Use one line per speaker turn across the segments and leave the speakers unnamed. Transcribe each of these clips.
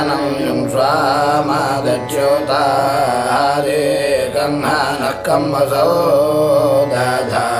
स्वा मादज्योता हरे कं कम्मसो दधा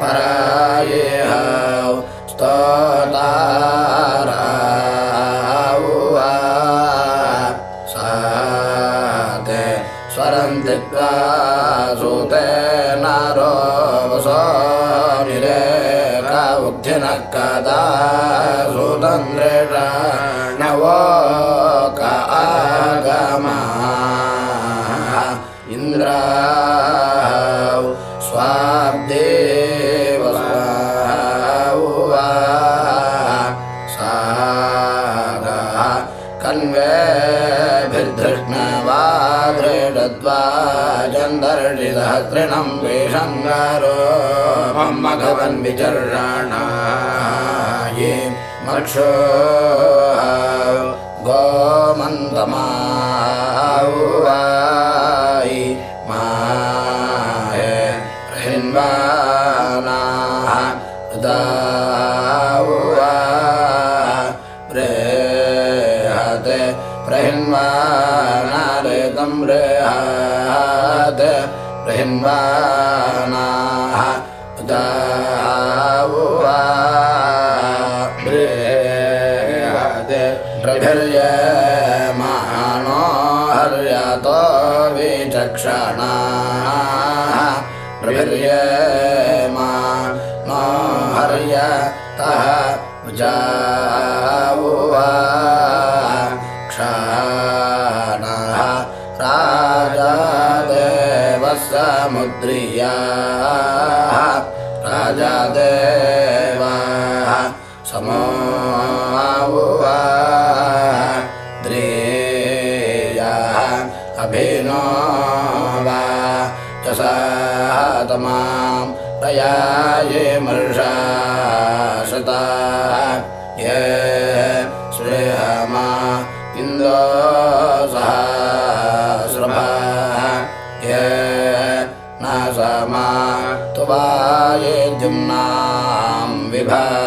परायेह चन्दर्षिसहस्रिणं विषङ्गारो मघवन् विचर्षणा ये मक्षो गोमन्दमायि माहे हिन्वानाः दावा बृहते प्रहिन्वानारे तं बृहत् प्रहिन्वानाः दावा बृहते प्रभिर्यमानो हर्यतो विचक्षणाः प्रभिर्यमा नो हर्यतः जावुवा देवः समुद्रियाः राजा देवाः समोवा द्रेयाः अभिनो वा यसातमां प्रयाये मर्षा शता विभा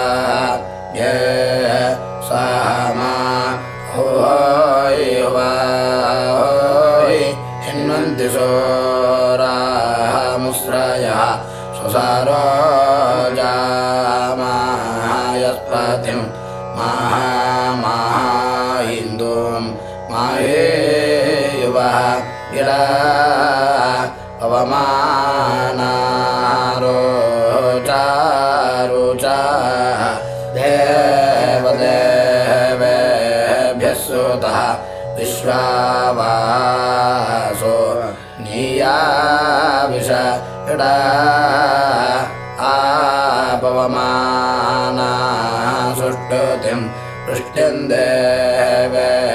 देवेभ्यो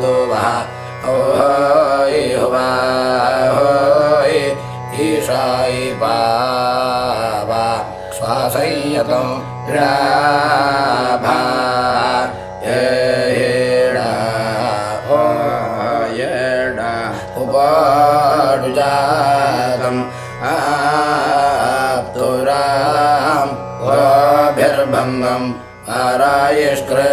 दुवः ओहोयि हुवा होयि ईशायि पावा श्वासंयतं आरायिष्कृता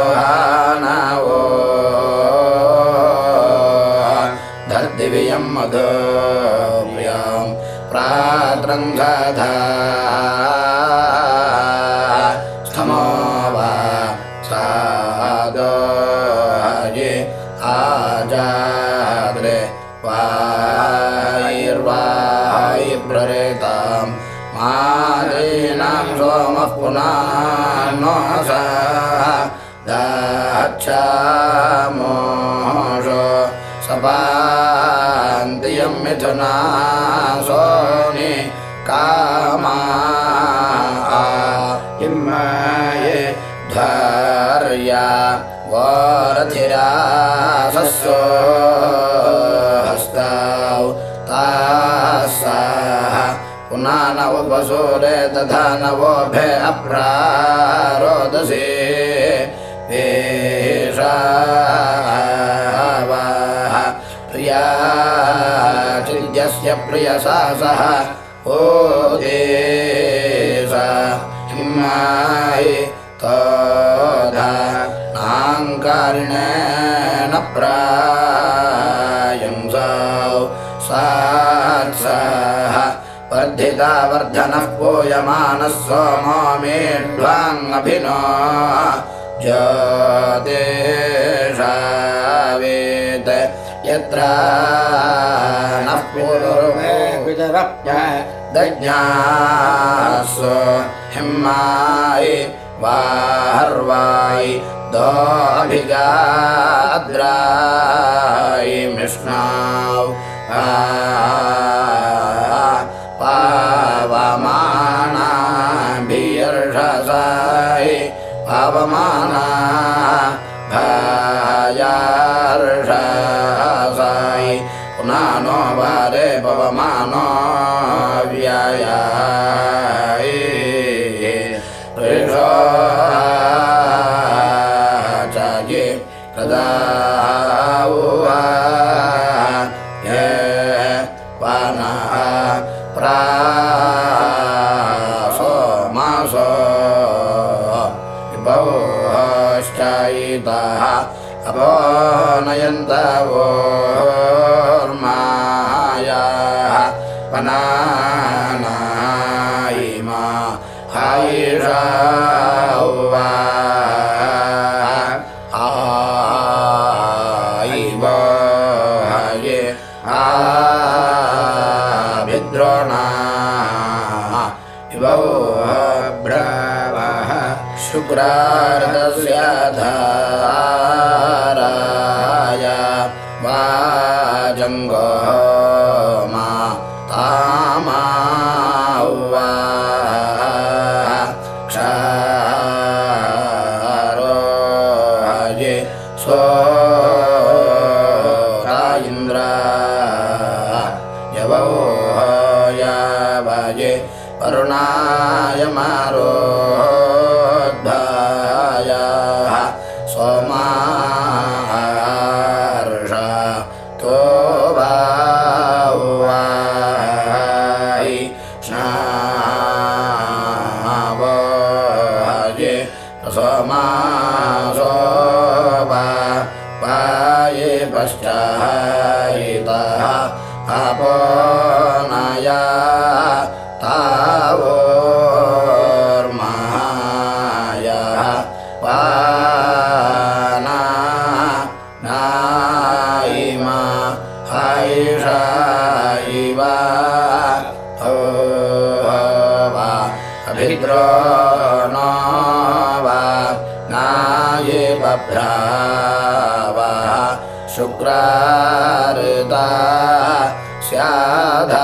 प्रियं प्रात्रङ्गधा। स्थमो वा सादये आजाद्रे वायिर्वायि प्ररेतां मादीनां सोमः पुनः नो सोनि कामा इम्माये ध्वर्या वारथिरासस्व हस्तौ तासाः पुनः नवपसूरे तथा नवोभे अप्रारोदसे पेषावाः चिद्यस्य प्रियसा सह ओ देशा प्रायंसौ वर्धिता वर्धनः पूयमानः सोमो मेढ्वाङ्गभिनो ज्योतिषावेद। यत्र नः पूर्वे दज्ञासु हिम्मायि वार्वायि दोऽभिगाद्रायि मिष्णाौ पावमानाभियर्षसायि शुक्रार्ता स्याधाराय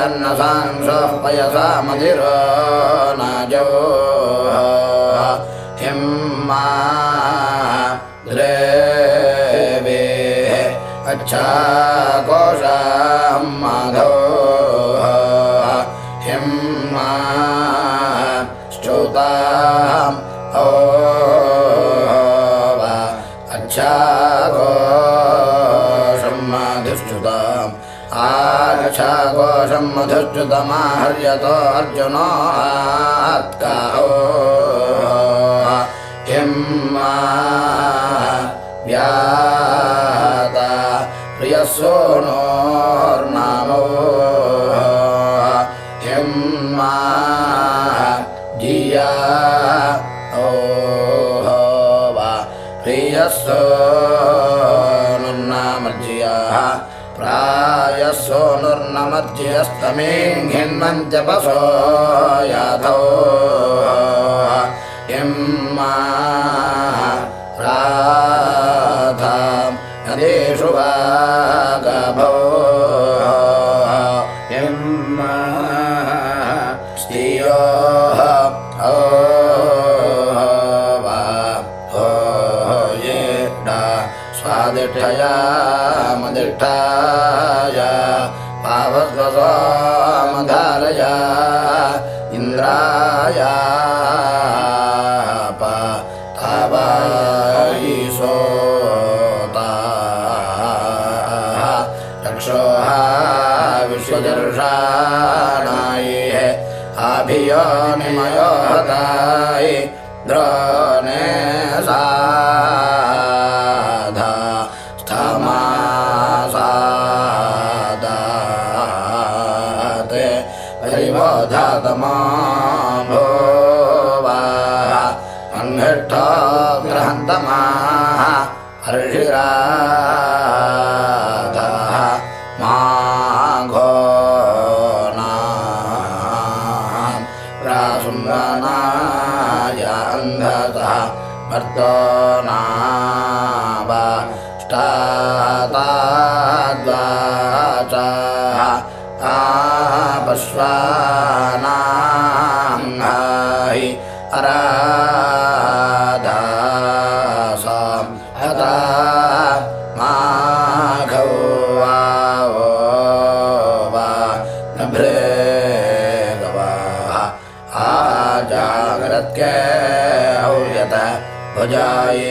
इन्धुर्नपिप्ये अन्नसांसः पयसा मधिरो नाजो हिम्मा द्रेवेः अच्छा कोशां अर्जुतमाहर्यतो अर्जुनात्कारो स्तमेपसो याधो। इं माधाु वा ग भोः एम् स्त्रियोह अो हेष्ठा स्वादिष्टया मदिष्टा রহমায় Ah. Yeah.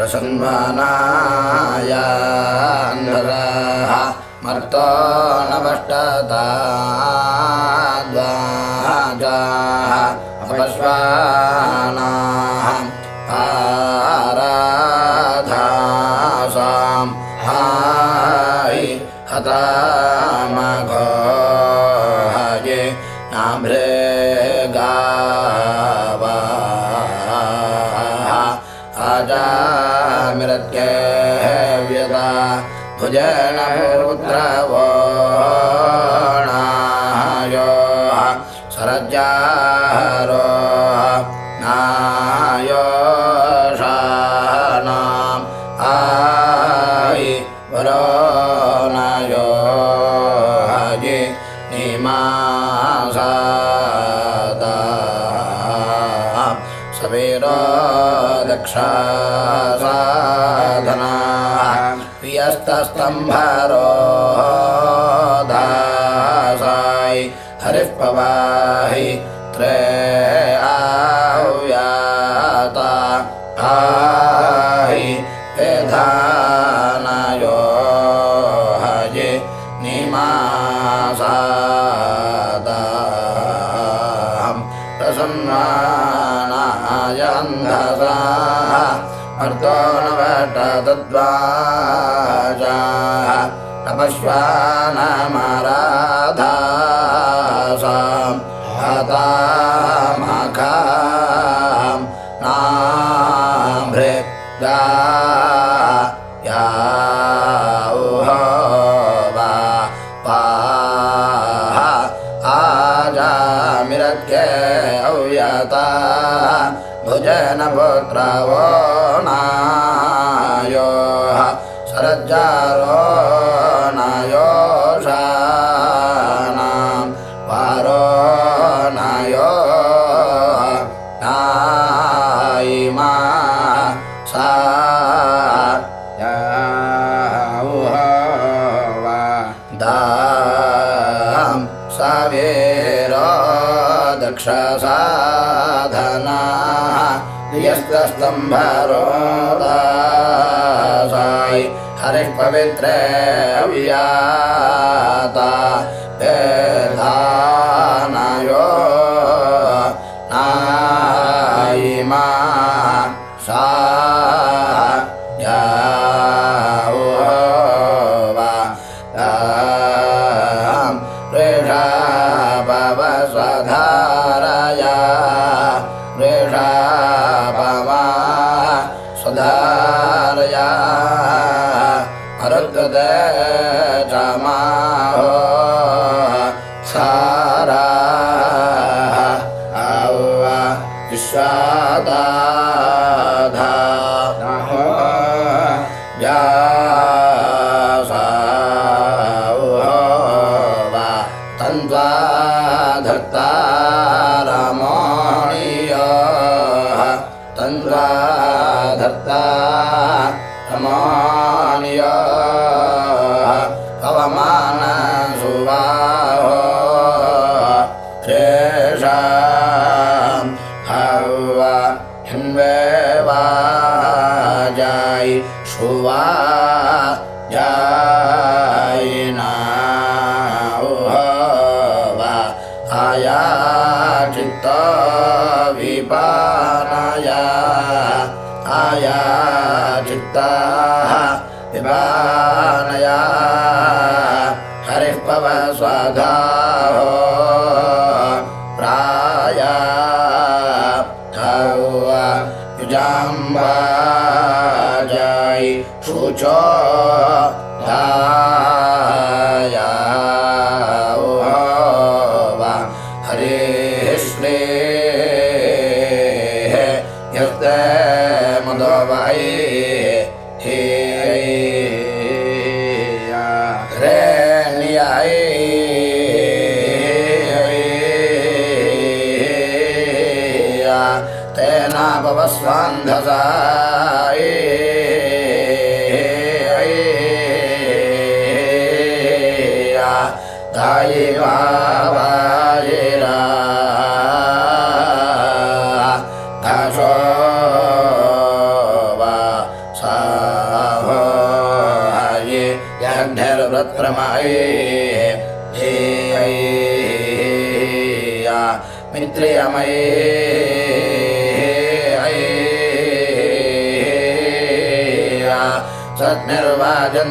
प्रसन्मानायान्धराः मर्तो न टतद्वाजाः अपश्वान राधा हता वृक्षसाधनाः यस्तस्तम्भरोदासाय। हरिः पवित्रे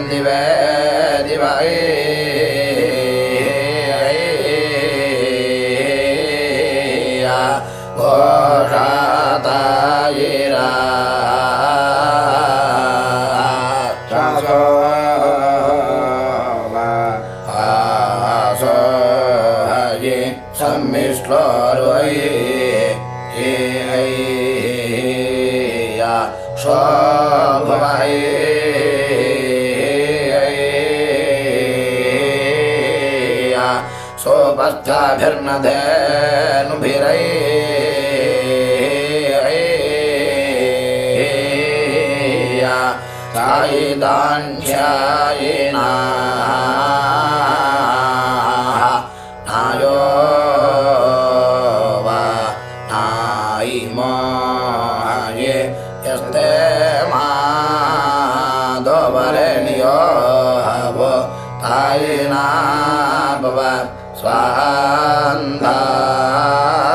दिवे दिवाये भिर्नधेनुभिरैया सायिदान्या भव स्वाहान्धा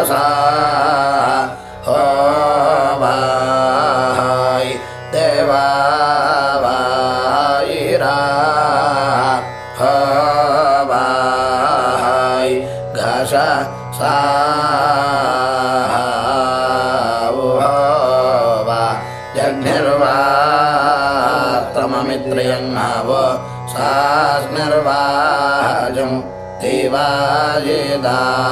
स्वाहा দাও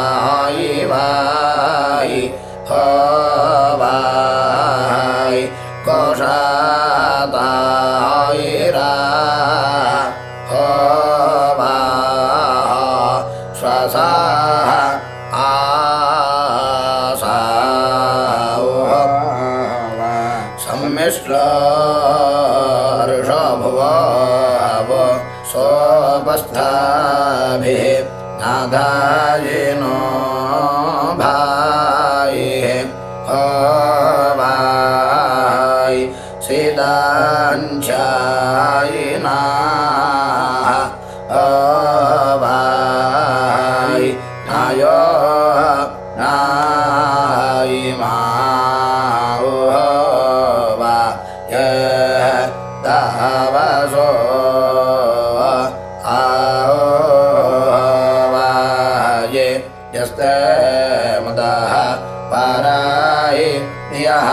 यः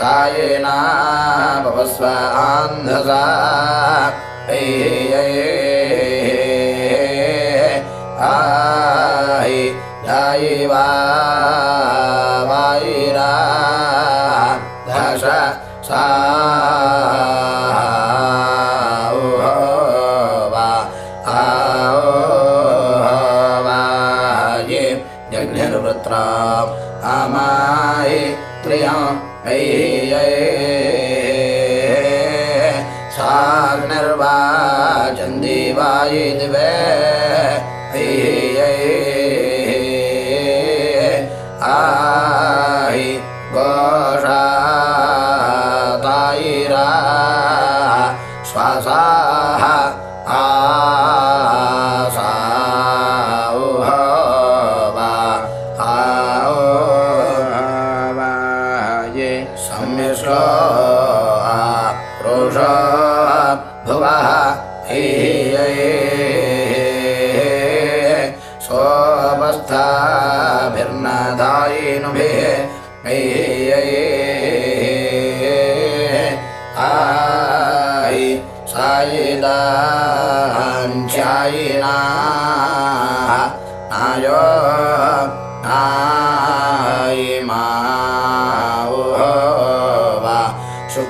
कायेना भवस्व आन्धसा। आहि यायिवा वायिरा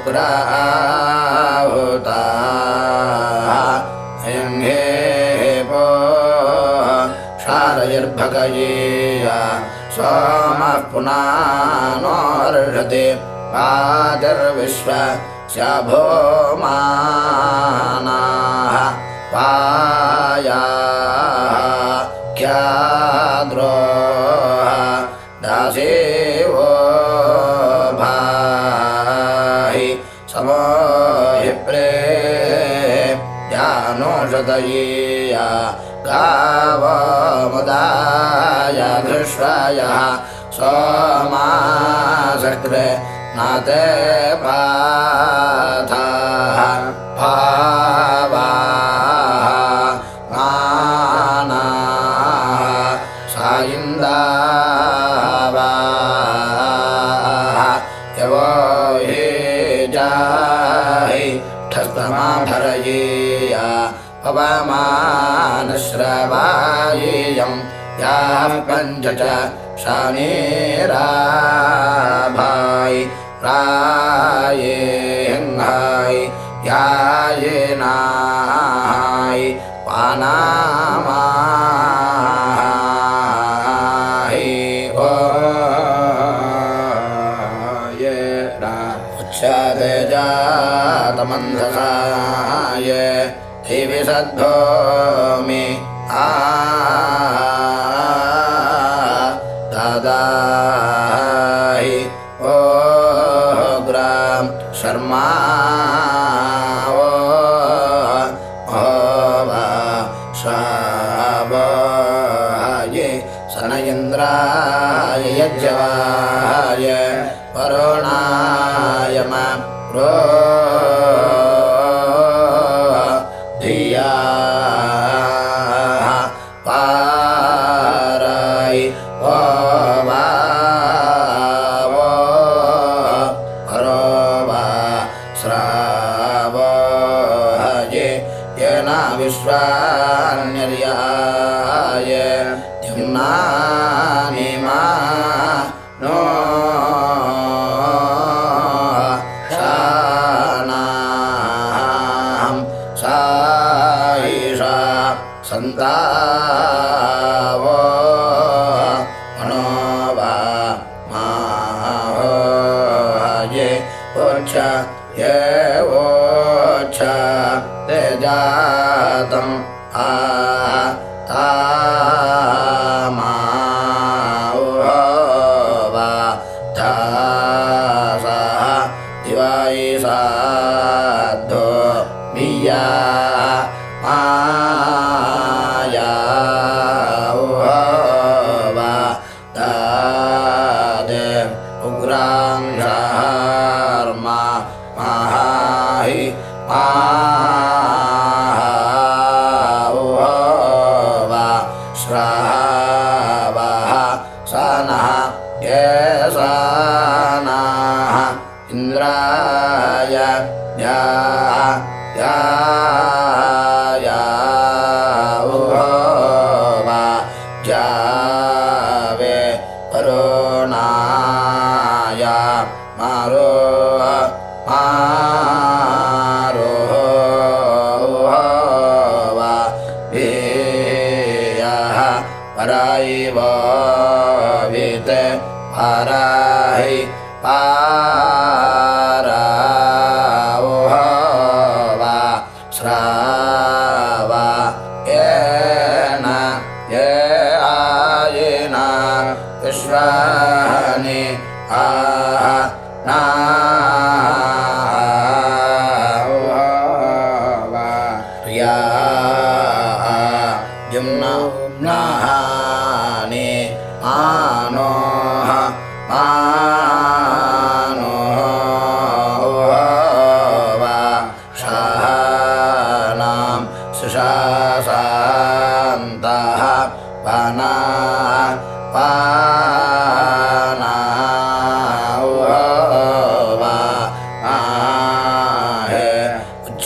शुक्राहुता यङ्घेपो शारयर्भगयेया। सोमः पुनानोर्षति पादर्विश्व शभो मानाः पाया ख्याद्रोह प्रेयानोषदयीया गावमुदाय धृष्वयः सोमासकृ नाते पाथाः। भावाः याः पञ्च च शानेराभाय प्रायेङ्घाय यायेनाय पानामाहि ओ उच्चादे जातमन्धसाय दिवि सद्भूमि आ দাদা। उग्रांशार्मा माहि वा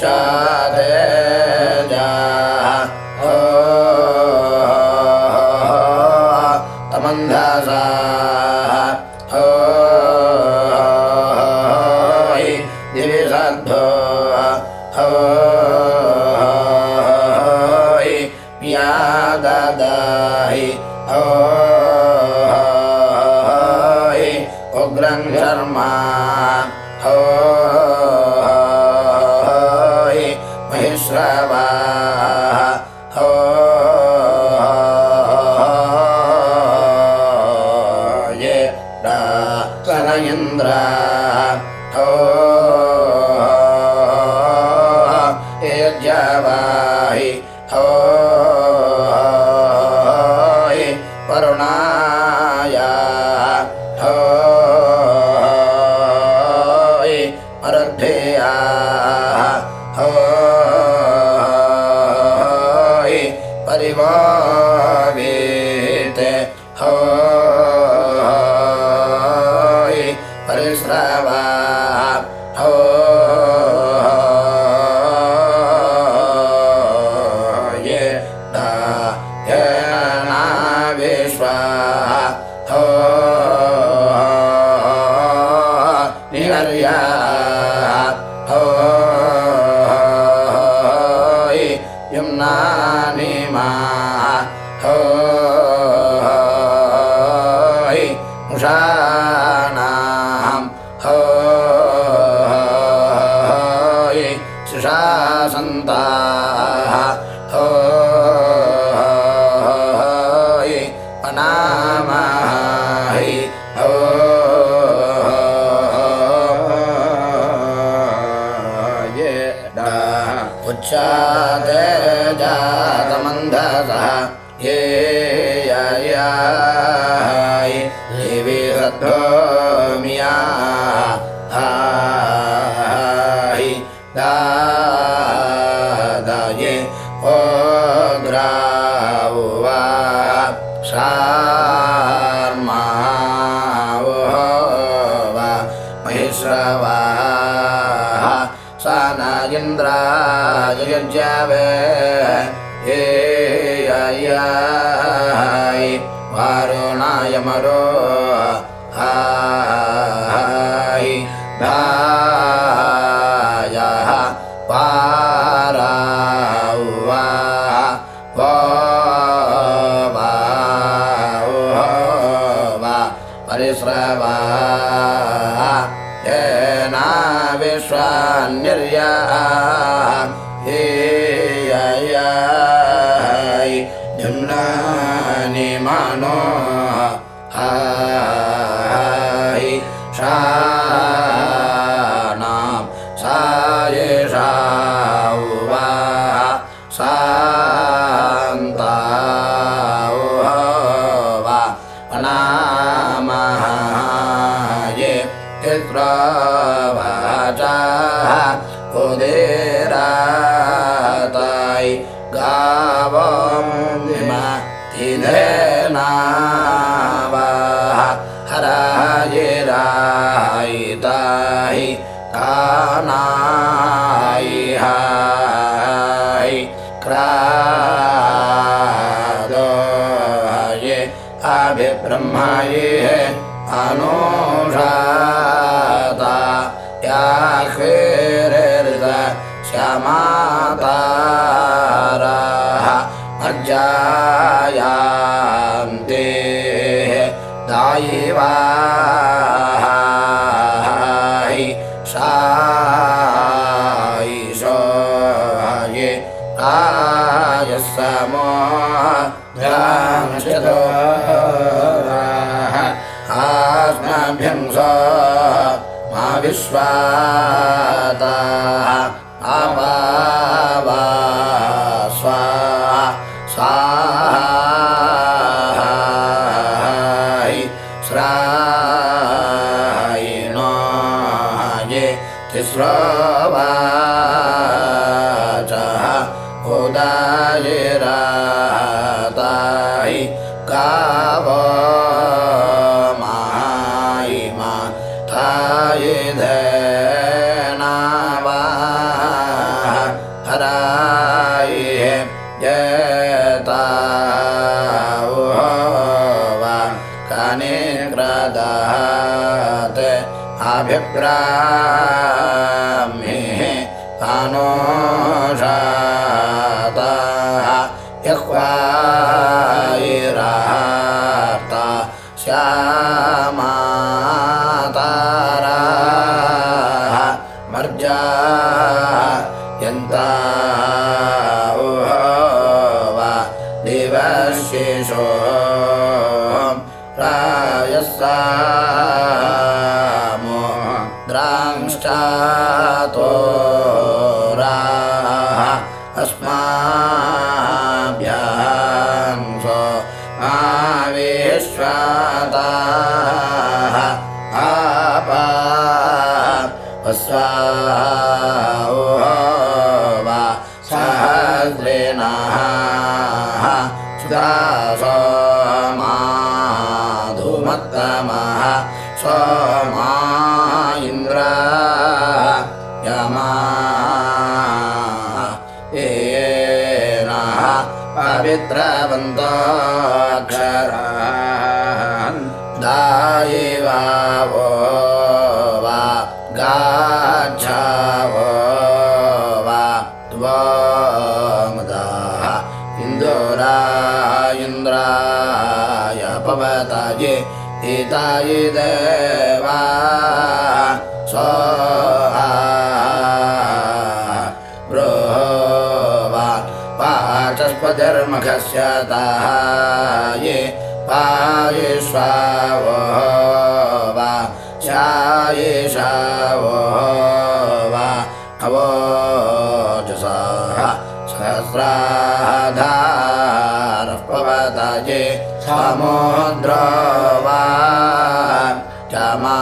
샤 यम्नानि मा जायान्ते देह दायिवाहा शारि सये काय समो जामश्च मा विश्वा य देवा स्वाहा ब्रवान् पाचस्पधर्मघश्यताय पाय स्वाव शाय शावोचः सहस्राः पवतये समुद्र वा क्षमा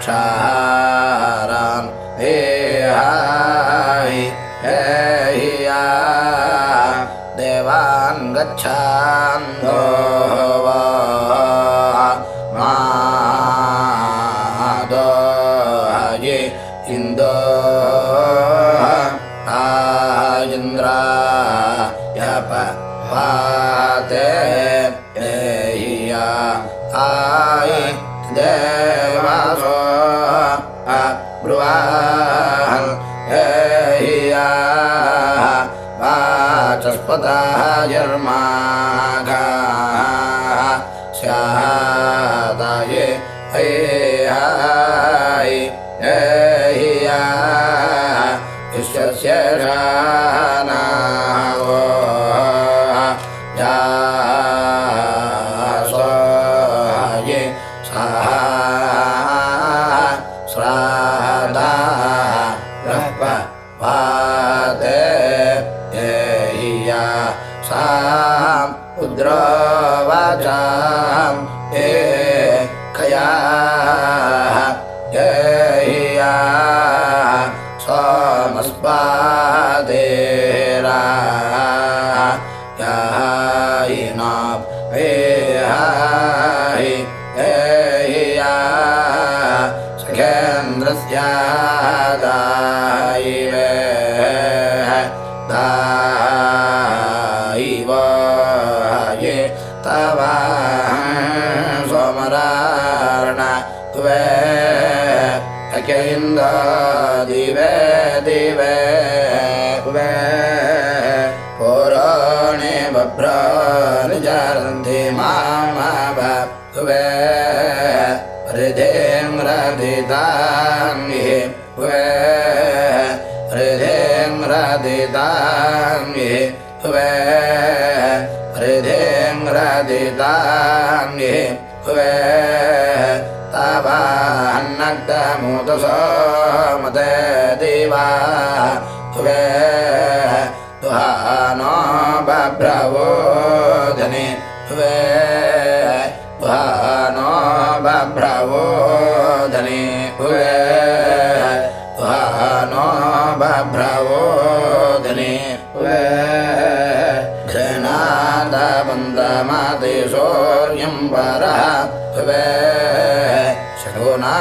Chao. Yerma दायिवाये तव सोमरार्ण त्वे अकेन्द दिवे दिवे वे पुराणे बभ्रानिजरन्ति हृदेम्रदिदाङ्गि वे तवान्नक्तमुदसोमते दिवा वे दुहानो बभ्रवोधनि वरः वे शकुना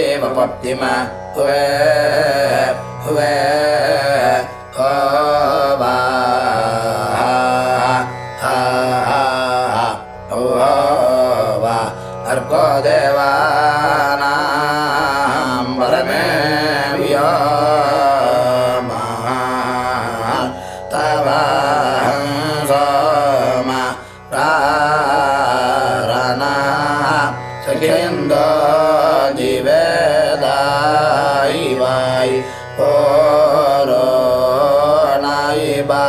एव पप्तिम वे सखेन्दो दिवेदायि वायि पोरो नायिबा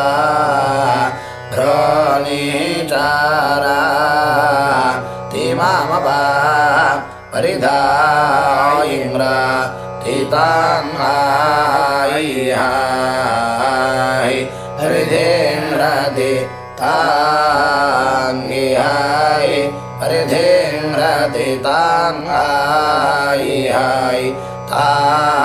ध्रोनिचारा तिमामपा परिधायिम्रा तिताङ्गायिहाय हरिधेन्द्रदि ทั้งหลายตา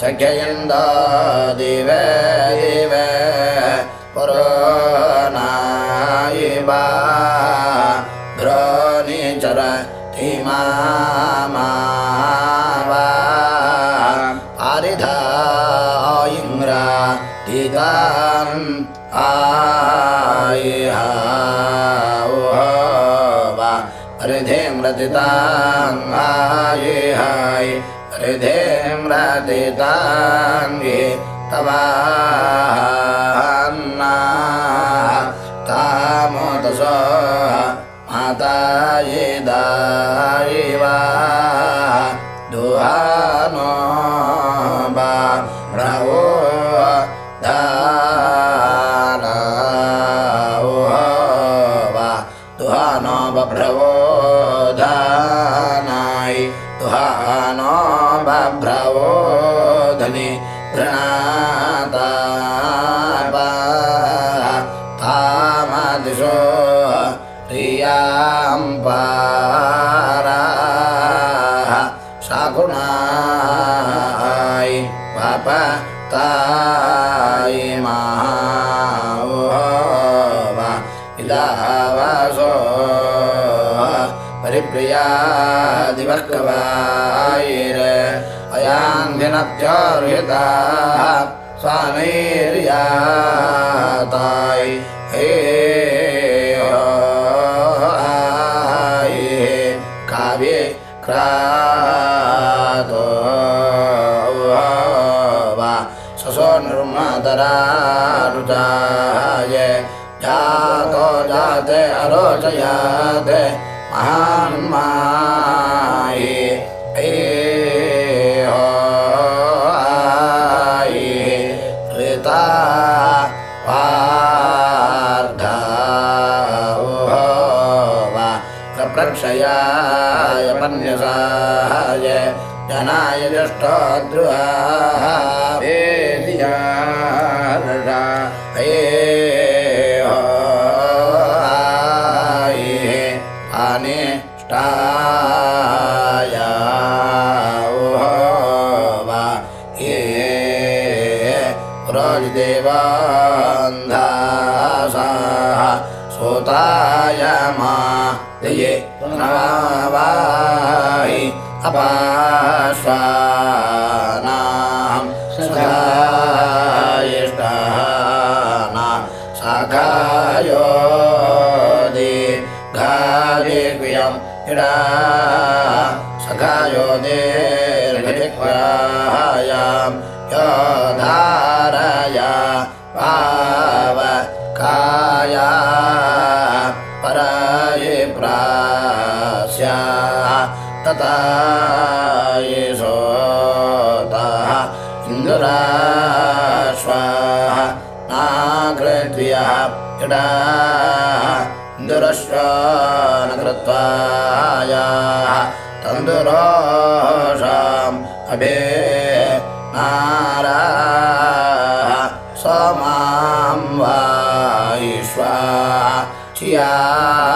சக்கியந்தாதிவே திவே புரோனாயிபா துரோணி சர தீமா हृधिं रचिताम् आयिहाय हृधिं रचिताङ्गे तवान्ना। तामोदस माता येदायिवा परिप्रियादिवर्गवायिर अयान्धिनत्यार्हिता स्वानैर्याताय हे काव्ये क्रातो वा। ससो निर्मदरारुजाय जातो जाते अरोचयाते महान्मायि हे ऋता वार्धा वा प्रक्षयाय पन्यसाय जनाय ज्येष्ठद्रुहाः नवाहि अपाश्वानां सखायिष्टाना सखायो दीर्घादिक्रियं इडा सखायो दीर्घिक्वायां यो धारया तथा येषोतः इन्दुराश्वाः नाकृत्वियः इडा इन्दुरश्वा न कृत्वायाः तन्दुरोषाम् अभे नाराः सोमां वायिष्वा चियाधाय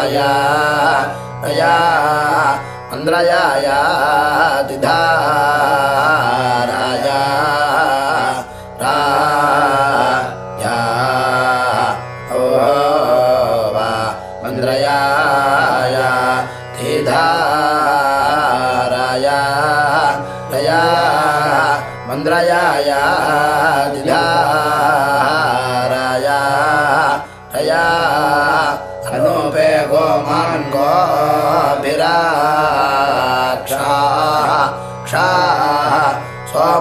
अक्षय हरितायातिधाराया अया अन्द्रयायातिधाराया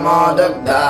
मोदग्धा